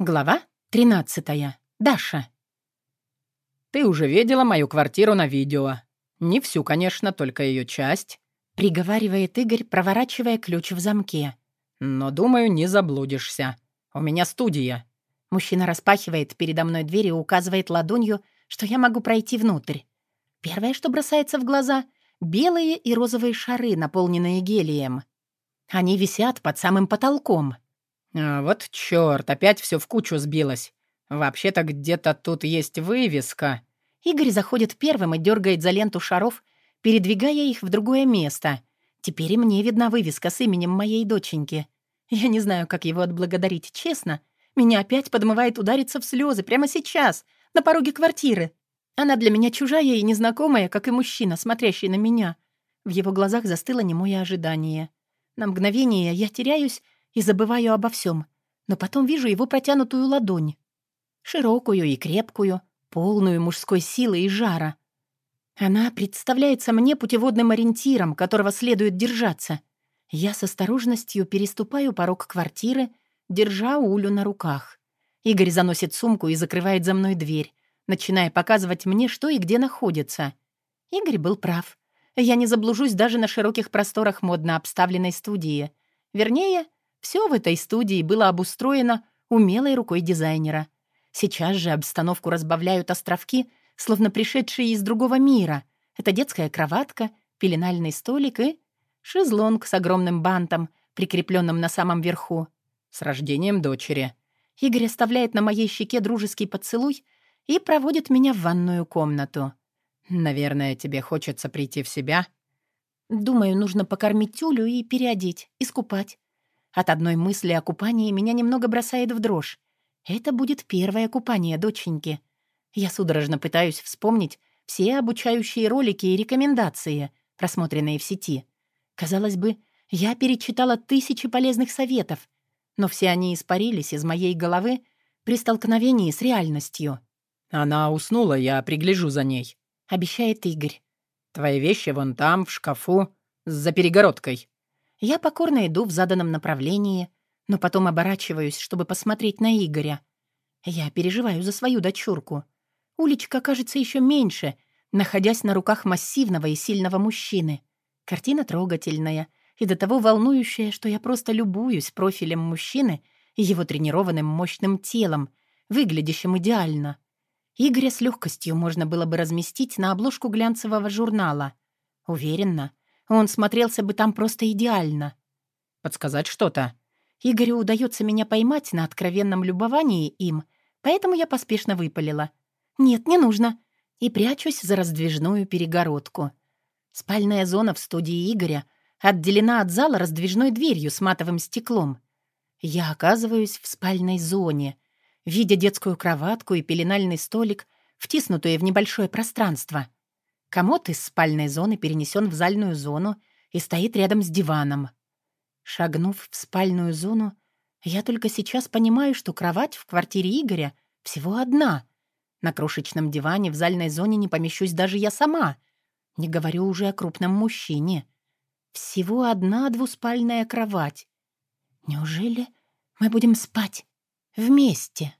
Глава 13. Даша. «Ты уже видела мою квартиру на видео. Не всю, конечно, только ее часть», — приговаривает Игорь, проворачивая ключ в замке. «Но, думаю, не заблудишься. У меня студия». Мужчина распахивает передо мной дверь и указывает ладонью, что я могу пройти внутрь. Первое, что бросается в глаза — белые и розовые шары, наполненные гелием. Они висят под самым потолком — а, «Вот чёрт, опять всё в кучу сбилось. Вообще-то где-то тут есть вывеска». Игорь заходит первым и дергает за ленту шаров, передвигая их в другое место. Теперь и мне видна вывеска с именем моей доченьки. Я не знаю, как его отблагодарить, честно. Меня опять подмывает удариться в слезы прямо сейчас, на пороге квартиры. Она для меня чужая и незнакомая, как и мужчина, смотрящий на меня. В его глазах застыло немое ожидание. На мгновение я теряюсь и забываю обо всем, но потом вижу его протянутую ладонь. Широкую и крепкую, полную мужской силы и жара. Она представляется мне путеводным ориентиром, которого следует держаться. Я с осторожностью переступаю порог квартиры, держа Улю на руках. Игорь заносит сумку и закрывает за мной дверь, начиная показывать мне, что и где находится. Игорь был прав. Я не заблужусь даже на широких просторах модно обставленной студии. Вернее, все в этой студии было обустроено умелой рукой дизайнера. Сейчас же обстановку разбавляют островки, словно пришедшие из другого мира. Это детская кроватка, пеленальный столик и шезлонг с огромным бантом, прикрепленным на самом верху. С рождением дочери. Игорь оставляет на моей щеке дружеский поцелуй и проводит меня в ванную комнату. «Наверное, тебе хочется прийти в себя?» «Думаю, нужно покормить тюлю и переодеть, искупать. От одной мысли о купании меня немного бросает в дрожь. Это будет первое купание доченьки. Я судорожно пытаюсь вспомнить все обучающие ролики и рекомендации, просмотренные в сети. Казалось бы, я перечитала тысячи полезных советов, но все они испарились из моей головы при столкновении с реальностью. «Она уснула, я пригляжу за ней», — обещает Игорь. «Твои вещи вон там, в шкафу, за перегородкой». Я покорно иду в заданном направлении, но потом оборачиваюсь, чтобы посмотреть на Игоря. Я переживаю за свою дочурку. Уличка кажется еще меньше, находясь на руках массивного и сильного мужчины. Картина трогательная и до того волнующая, что я просто любуюсь профилем мужчины и его тренированным мощным телом, выглядящим идеально. Игоря с легкостью можно было бы разместить на обложку глянцевого журнала. Уверенно, он смотрелся бы там просто идеально. Подсказать что-то? Игорю удается меня поймать на откровенном любовании им, поэтому я поспешно выпалила. «Нет, не нужно». И прячусь за раздвижную перегородку. Спальная зона в студии Игоря отделена от зала раздвижной дверью с матовым стеклом. Я оказываюсь в спальной зоне, видя детскую кроватку и пеленальный столик, втиснутые в небольшое пространство — Комод из спальной зоны перенесен в зальную зону и стоит рядом с диваном. Шагнув в спальную зону, я только сейчас понимаю, что кровать в квартире Игоря всего одна. На крошечном диване в зальной зоне не помещусь даже я сама. Не говорю уже о крупном мужчине. Всего одна двуспальная кровать. Неужели мы будем спать вместе?»